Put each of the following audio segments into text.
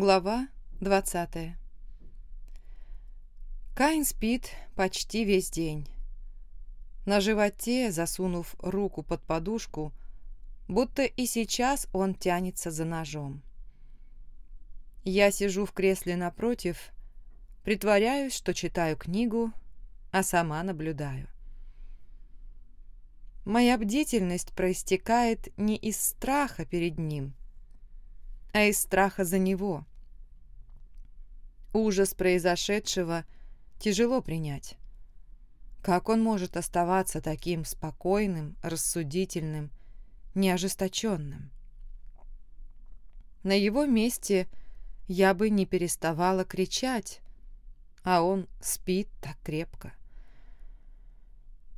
Глава 20 Каин спит почти весь день. На животе, засунув руку под подушку, будто и сейчас он тянется за ножом. Я сижу в кресле напротив, притворяюсь, что читаю книгу, а сама наблюдаю. Моя бдительность проистекает не из страха перед ним, а из страха за него. Ужас произошедшего тяжело принять. Как он может оставаться таким спокойным, рассудительным, неожесточенным? На его месте я бы не переставала кричать, а он спит так крепко.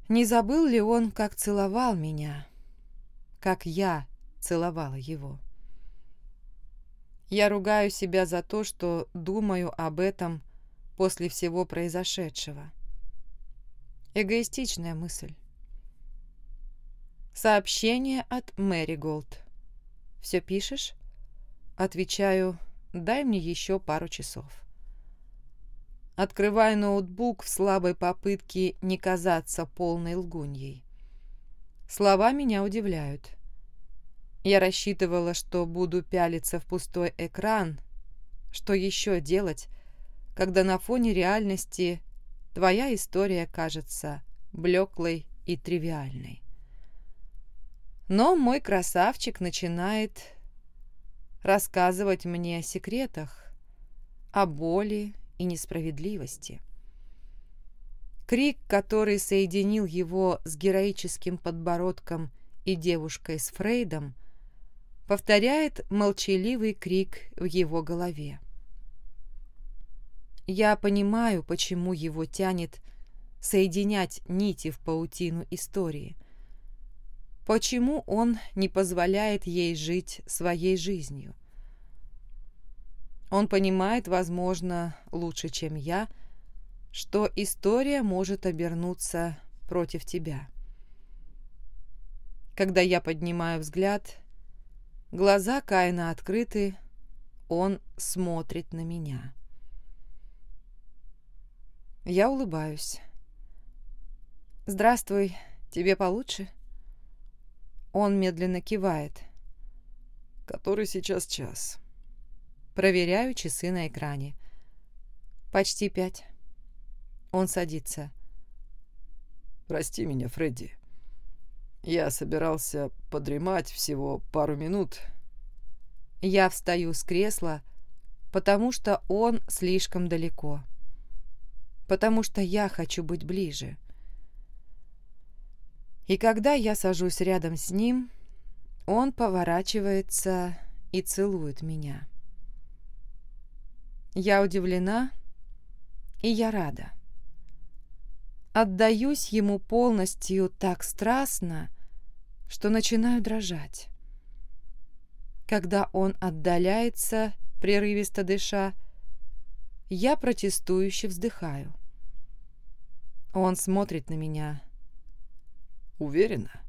Не забыл ли он, как целовал меня, как я целовала его? Я ругаю себя за то, что думаю об этом после всего произошедшего. Эгоистичная мысль. Сообщение от Мэри Голд. «Все пишешь?» Отвечаю, дай мне еще пару часов. Открываю ноутбук в слабой попытке не казаться полной лгуньей. Слова меня удивляют. Я рассчитывала, что буду пялиться в пустой экран. Что еще делать, когда на фоне реальности твоя история кажется блеклой и тривиальной? Но мой красавчик начинает рассказывать мне о секретах, о боли и несправедливости. Крик, который соединил его с героическим подбородком и девушкой с Фрейдом, повторяет молчаливый крик в его голове. Я понимаю, почему его тянет соединять нити в паутину истории. Почему он не позволяет ей жить своей жизнью. Он понимает, возможно, лучше, чем я, что история может обернуться против тебя. Когда я поднимаю взгляд, Глаза Каина открыты, он смотрит на меня. Я улыбаюсь. «Здравствуй, тебе получше?» Он медленно кивает. «Который сейчас час?» Проверяю часы на экране. «Почти пять». Он садится. «Прости меня, Фредди. Я собирался подремать всего пару минут. Я встаю с кресла, потому что он слишком далеко. Потому что я хочу быть ближе. И когда я сажусь рядом с ним, он поворачивается и целует меня. Я удивлена, и я рада. Отдаюсь ему полностью так страстно, что начинаю дрожать. Когда он отдаляется, прерывисто дыша, я протестующе вздыхаю. Он смотрит на меня. «Уверена?»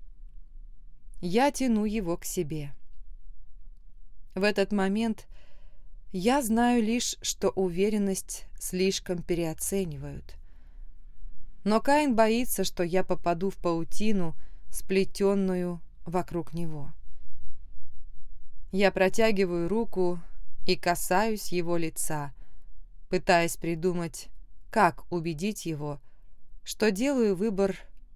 Я тяну его к себе. В этот момент я знаю лишь, что уверенность слишком переоценивают. Но Каин боится, что я попаду в паутину, сплетенную вокруг него. Я протягиваю руку и касаюсь его лица, пытаясь придумать, как убедить его, что делаю выбор,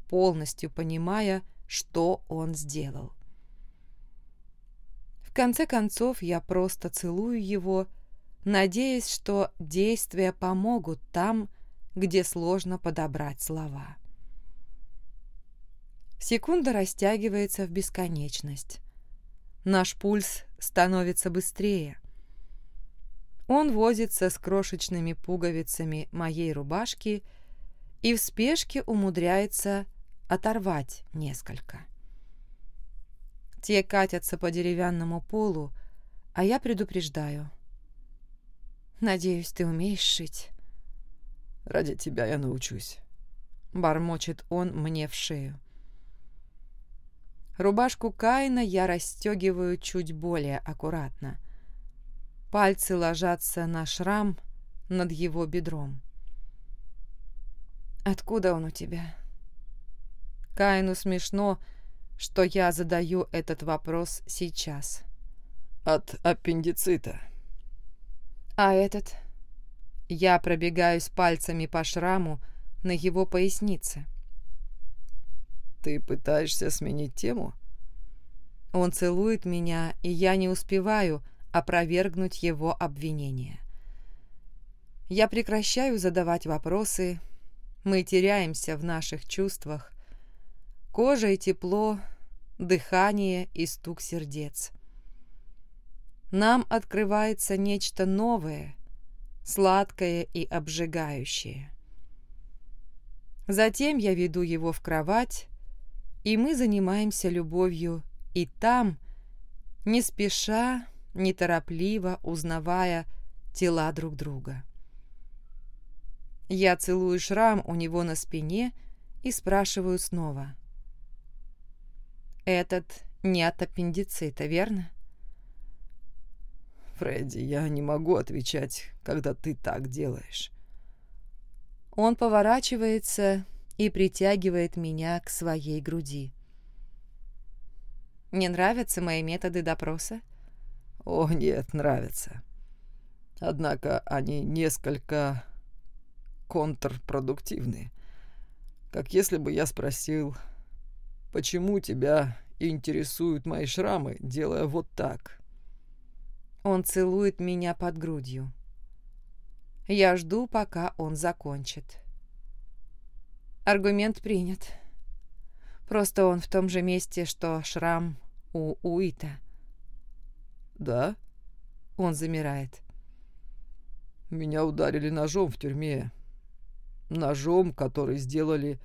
полностью понимая, что он сделал. В конце концов, я просто целую его, надеясь, что действия помогут там, где сложно подобрать слова. Секунда растягивается в бесконечность. Наш пульс становится быстрее. Он возится с крошечными пуговицами моей рубашки и в спешке умудряется оторвать несколько. Те катятся по деревянному полу, а я предупреждаю. «Надеюсь, ты умеешь шить?» Ради тебя я научусь. Бормочет он мне в шею. Рубашку Каина я расстегиваю чуть более аккуратно. пальцы ложатся на шрам над его бедром. «Откуда он у тебя?» Каину смешно, что я задаю этот вопрос сейчас. «От аппендицита». «А этот?» Я пробегаюсь пальцами по шраму на его пояснице. «Ты пытаешься сменить тему?» Он целует меня, и я не успеваю опровергнуть его обвинение. Я прекращаю задавать вопросы, мы теряемся в наших чувствах. Кожа и тепло, дыхание и стук сердец. Нам открывается нечто новое, сладкое и обжигающее. Затем я веду его в кровать, и мы занимаемся любовью и там, не спеша, неторопливо узнавая тела друг друга. Я целую шрам у него на спине и спрашиваю снова. «Этот не от аппендицита, верно?» «Фредди, я не могу отвечать, когда ты так делаешь». Он поворачивается и притягивает меня к своей груди. Не нравятся мои методы допроса? О, нет, нравятся. Однако они несколько контрпродуктивны. Как если бы я спросил, почему тебя интересуют мои шрамы, делая вот так? Он целует меня под грудью. Я жду, пока он закончит. Аргумент принят. Просто он в том же месте, что шрам у Уита. «Да?» Он замирает. «Меня ударили ножом в тюрьме. Ножом, который сделали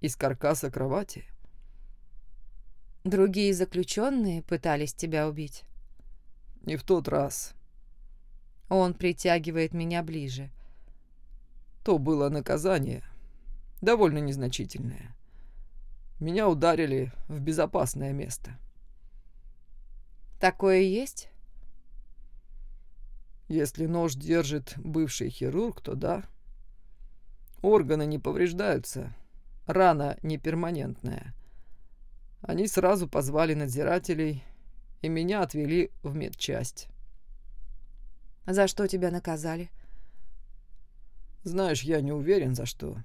из каркаса кровати». «Другие заключенные пытались тебя убить?» «Не в тот раз». Он притягивает меня ближе. То было наказание, довольно незначительное. Меня ударили в безопасное место. Такое есть? Если нож держит бывший хирург, то да. Органы не повреждаются. Рана не перманентная. Они сразу позвали надзирателей, и меня отвели в медчасть. За что тебя наказали? Знаешь, я не уверен, за что.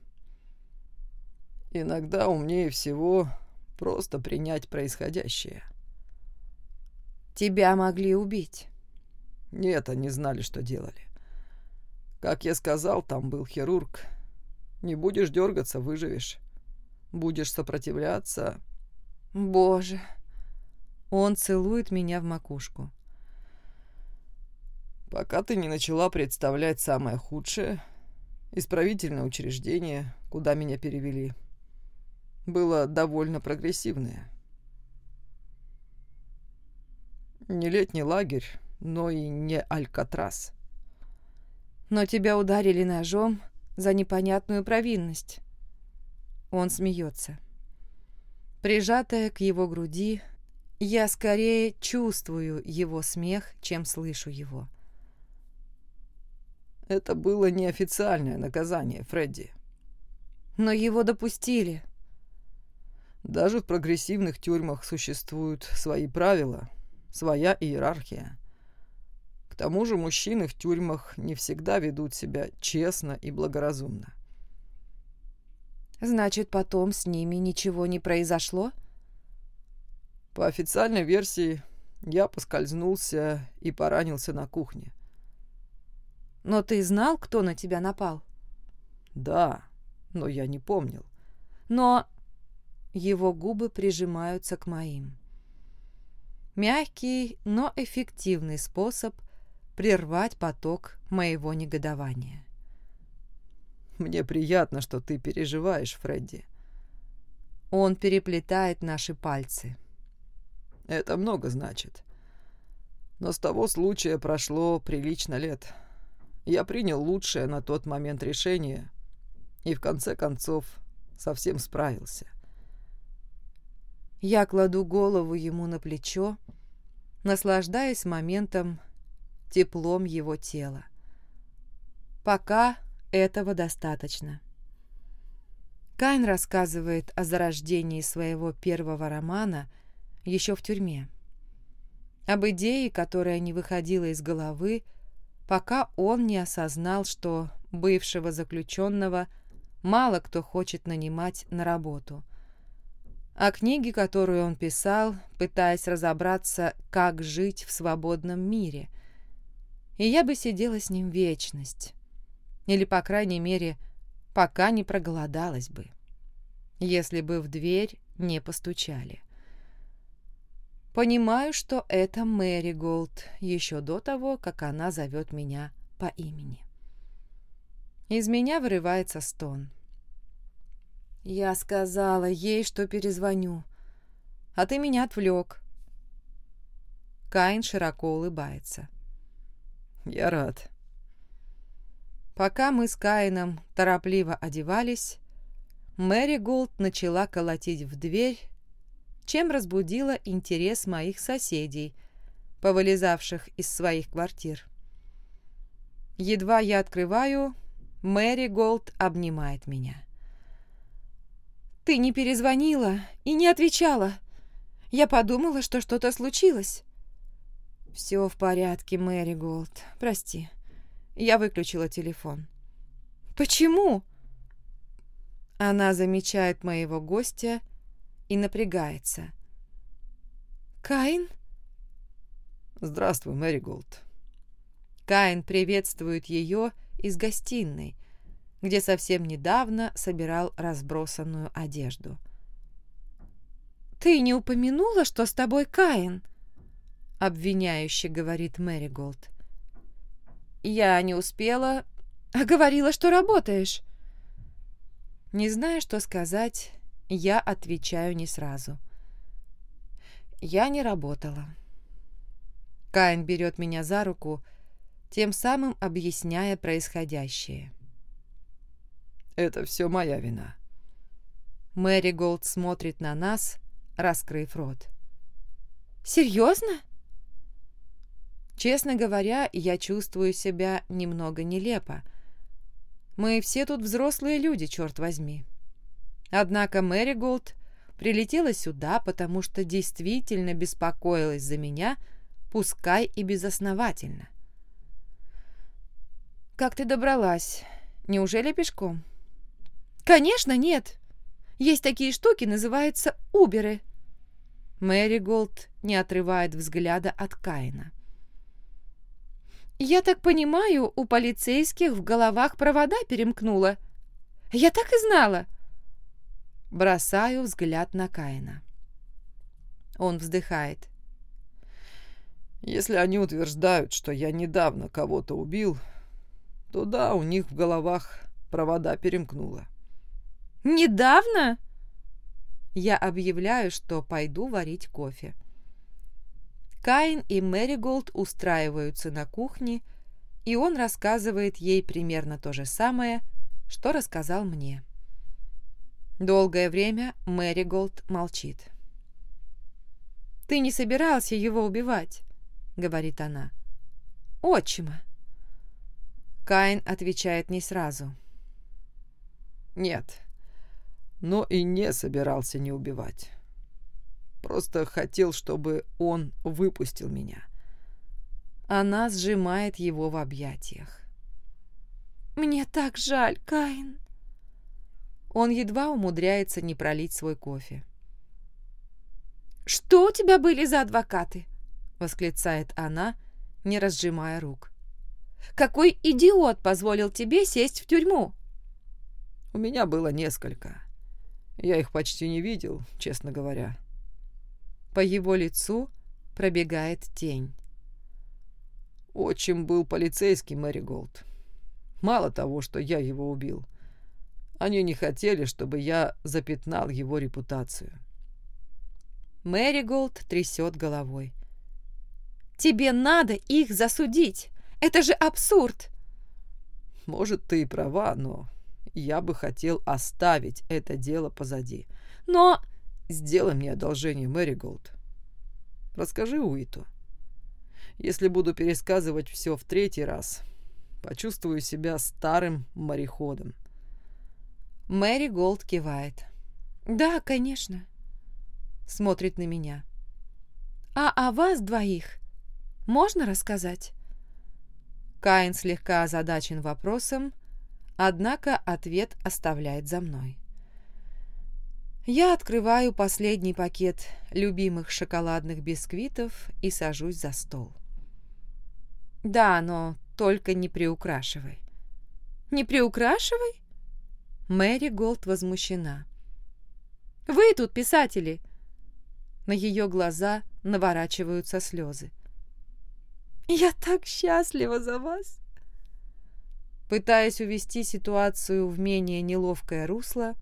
Иногда умнее всего просто принять происходящее. Тебя могли убить. Нет, они знали, что делали. Как я сказал, там был хирург. Не будешь дергаться, выживешь. Будешь сопротивляться... Боже. Он целует меня в макушку. Пока ты не начала представлять самое худшее, исправительное учреждение, куда меня перевели, было довольно прогрессивное. Не летний лагерь, но и не Алькатрас. Но тебя ударили ножом за непонятную провинность. Он смеется. Прижатая к его груди, я скорее чувствую его смех, чем слышу его. Это было неофициальное наказание, Фредди. Но его допустили. Даже в прогрессивных тюрьмах существуют свои правила, своя иерархия. К тому же мужчины в тюрьмах не всегда ведут себя честно и благоразумно. Значит, потом с ними ничего не произошло? По официальной версии, я поскользнулся и поранился на кухне. Но ты знал, кто на тебя напал? Да, но я не помнил. Но его губы прижимаются к моим. Мягкий, но эффективный способ прервать поток моего негодования. «Мне приятно, что ты переживаешь, Фредди». Он переплетает наши пальцы. «Это много значит. Но с того случая прошло прилично лет. Я принял лучшее на тот момент решение и в конце концов совсем справился. Я кладу голову ему на плечо, наслаждаясь моментом теплом его тела. Пока этого достаточно. Кайн рассказывает о зарождении своего первого романа еще в тюрьме. Об идее, которая не выходила из головы, пока он не осознал, что бывшего заключенного мало кто хочет нанимать на работу. О книге, которую он писал, пытаясь разобраться, как жить в свободном мире. И я бы сидела с ним вечность. Или, по крайней мере, пока не проголодалась бы, если бы в дверь не постучали. Понимаю, что это Мэри Голд еще до того, как она зовет меня по имени. Из меня вырывается стон. Я сказала ей, что перезвоню, а ты меня отвлек. Каин широко улыбается. Я рад. Пока мы с Каином торопливо одевались, Мэри Голд начала колотить в дверь чем разбудила интерес моих соседей, повылезавших из своих квартир. Едва я открываю, Мэри Голд обнимает меня. «Ты не перезвонила и не отвечала. Я подумала, что что-то случилось». «Все в порядке, Мэри Голд. Прости. Я выключила телефон». «Почему?» Она замечает моего гостя и напрягается. «Каин?» «Здравствуй, Мэри Голд». Каин приветствует ее из гостиной, где совсем недавно собирал разбросанную одежду. «Ты не упомянула, что с тобой Каин?» — обвиняюще говорит Мэри Голд. «Я не успела, а говорила, что работаешь». Не зная, что сказать, я отвечаю не сразу. Я не работала. Каин берет меня за руку, тем самым объясняя происходящее. «Это все моя вина». Мэри Голд смотрит на нас, раскрыв рот. «Серьезно?» Честно говоря, я чувствую себя немного нелепо. Мы все тут взрослые люди, черт возьми. Однако Мэри Голд прилетела сюда, потому что действительно беспокоилась за меня, пускай и безосновательно. «Как ты добралась? Неужели пешком?» «Конечно, нет. Есть такие штуки, называются уберы». Мэри Голд не отрывает взгляда от Каина. «Я так понимаю, у полицейских в головах провода перемкнуло. Я так и знала. Бросаю взгляд на Каина. Он вздыхает. «Если они утверждают, что я недавно кого-то убил, то да, у них в головах провода перемкнуло». «Недавно?» Я объявляю, что пойду варить кофе. Каин и Мэриголд устраиваются на кухне, и он рассказывает ей примерно то же самое, что рассказал мне. Долгое время Мэри Голд молчит. «Ты не собирался его убивать», — говорит она. «Отчима». Каин отвечает не сразу. «Нет, но и не собирался не убивать. Просто хотел, чтобы он выпустил меня». Она сжимает его в объятиях. «Мне так жаль, Каин», он едва умудряется не пролить свой кофе. «Что у тебя были за адвокаты?» — восклицает она, не разжимая рук. «Какой идиот позволил тебе сесть в тюрьму?» «У меня было несколько. Я их почти не видел, честно говоря». По его лицу пробегает тень. Отчим был полицейский Мэри Голд. Мало того, что я его убил, они не хотели, чтобы я запятнал его репутацию. Мэри Голд трясет головой. «Тебе надо их засудить! Это же абсурд!» «Может, ты и права, но я бы хотел оставить это дело позади. Но...» «Сделай мне одолжение, Мэри Голд. Расскажи Уиту. Если буду пересказывать все в третий раз, почувствую себя старым мореходом. Мэри Голд кивает. «Да, конечно». Смотрит на меня. «А о вас двоих можно рассказать?» Каин слегка озадачен вопросом, однако ответ оставляет за мной. Я открываю последний пакет любимых шоколадных бисквитов и сажусь за стол. Да, но только не приукрашивай. Не приукрашивай? Мэри Голд возмущена. Вы тут писатели. На ее глаза наворачиваются слезы. Я так счастлива за вас. Пытаясь увести ситуацию в менее неловкое русло,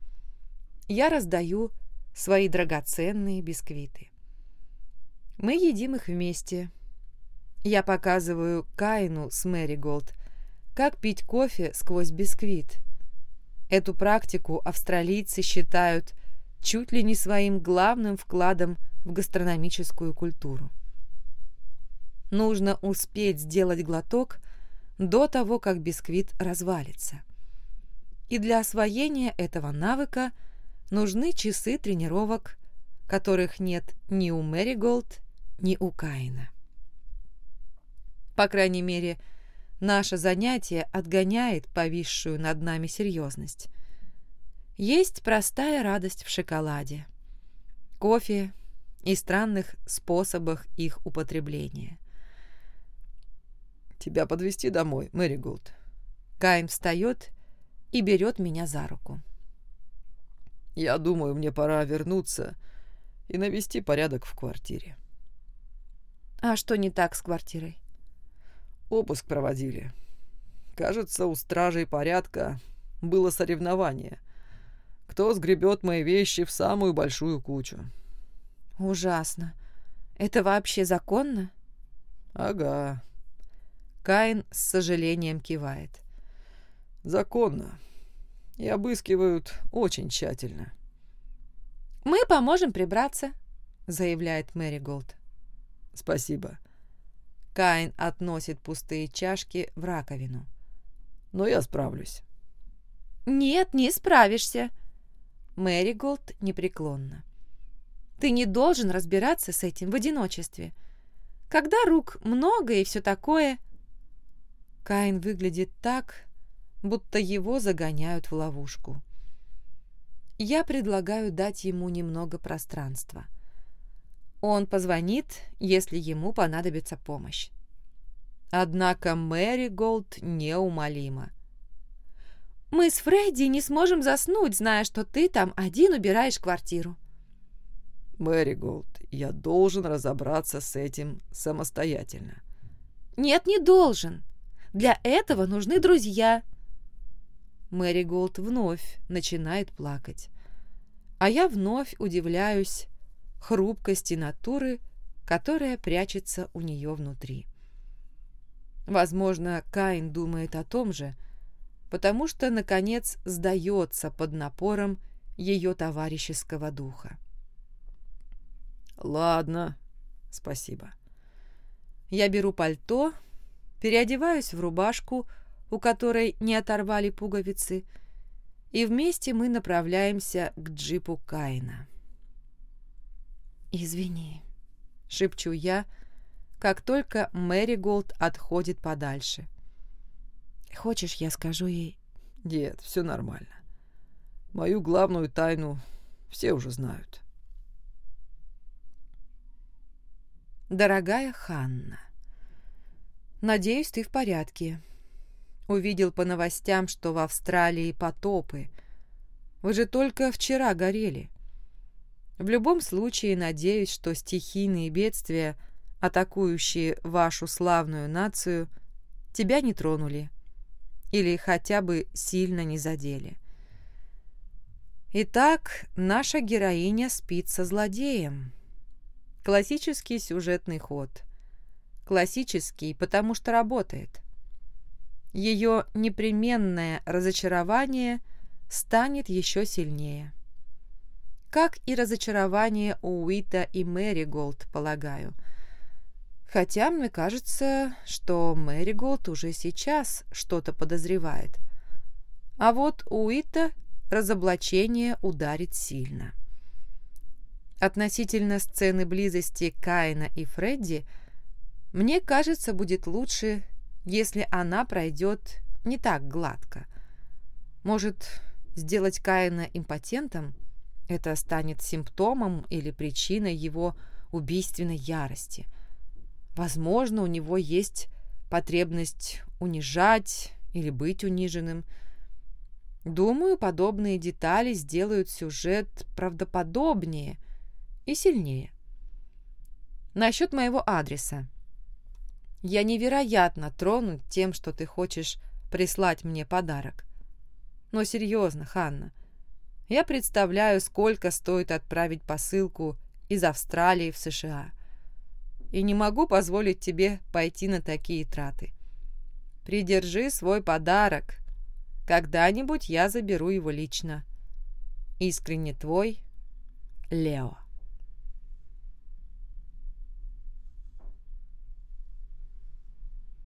я раздаю свои драгоценные бисквиты. Мы едим их вместе. Я показываю Каину с Мэри Голд, как пить кофе сквозь бисквит. Эту практику австралийцы считают чуть ли не своим главным вкладом в гастрономическую культуру. Нужно успеть сделать глоток до того, как бисквит развалится. И для освоения этого навыка – нужны часы тренировок, которых нет ни у Мэри Голд, ни у Каина. По крайней мере, наше занятие отгоняет повисшую над нами серьезность. Есть простая радость в шоколаде, кофе и странных способах их употребления. «Тебя подвезти домой, Мэри Голд?» Каин встает и берет меня за руку. Я думаю, мне пора вернуться и навести порядок в квартире. А что не так с квартирой? Обыск проводили. Кажется, у стражей порядка было соревнование. Кто сгребет мои вещи в самую большую кучу. Ужасно. Это вообще законно? Ага. Каин с сожалением кивает. Законно и обыскивают очень тщательно. «Мы поможем прибраться», — заявляет Мэри Голд. «Спасибо». Каин относит пустые чашки в раковину. «Но я справлюсь». «Нет, не справишься», — Мэри Голд непреклонна. «Ты не должен разбираться с этим в одиночестве. Когда рук много и все такое...» Каин выглядит так, будто его загоняют в ловушку. Я предлагаю дать ему немного пространства. Он позвонит, если ему понадобится помощь. Однако Мэри Голд неумолима. «Мы с Фредди не сможем заснуть, зная, что ты там один убираешь квартиру». «Мэри Голд, я должен разобраться с этим самостоятельно». «Нет, не должен. Для этого нужны друзья, Мэри Голд вновь начинает плакать. А я вновь удивляюсь хрупкости натуры, которая прячется у нее внутри. Возможно, Каин думает о том же, потому что, наконец, сдается под напором ее товарищеского духа. «Ладно, спасибо». Я беру пальто, переодеваюсь в рубашку, у которой не оторвали пуговицы, и вместе мы направляемся к джипу Каина. «Извини», — шепчу я, как только Мэри Голд отходит подальше. «Хочешь, я скажу ей?» «Нет, все нормально. Мою главную тайну все уже знают». «Дорогая Ханна, надеюсь, ты в порядке. Увидел по новостям, что в Австралии потопы. Вы же только вчера горели. В любом случае, надеюсь, что стихийные бедствия, атакующие вашу славную нацию, тебя не тронули или хотя бы сильно не задели. Итак, наша героиня спит со злодеем. Классический сюжетный ход. Классический, потому что работает ее непременное разочарование станет еще сильнее. Как и разочарование у Уита и Мэри Голд, полагаю. Хотя мне кажется, что Мэри Голд уже сейчас что-то подозревает. А вот Уита разоблачение ударит сильно. Относительно сцены близости Каина и Фредди, мне кажется, будет лучше, если она пройдет не так гладко. Может, сделать Каина импотентом? Это станет симптомом или причиной его убийственной ярости. Возможно, у него есть потребность унижать или быть униженным – Думаю, подобные детали сделают сюжет правдоподобнее и сильнее. Насчет моего адреса. Я невероятно тронут тем, что ты хочешь прислать мне подарок. Но серьезно, Ханна, я представляю, сколько стоит отправить посылку из Австралии в США. И не могу позволить тебе пойти на такие траты. Придержи свой подарок – когда-нибудь я заберу его лично. Искренне твой, Лео.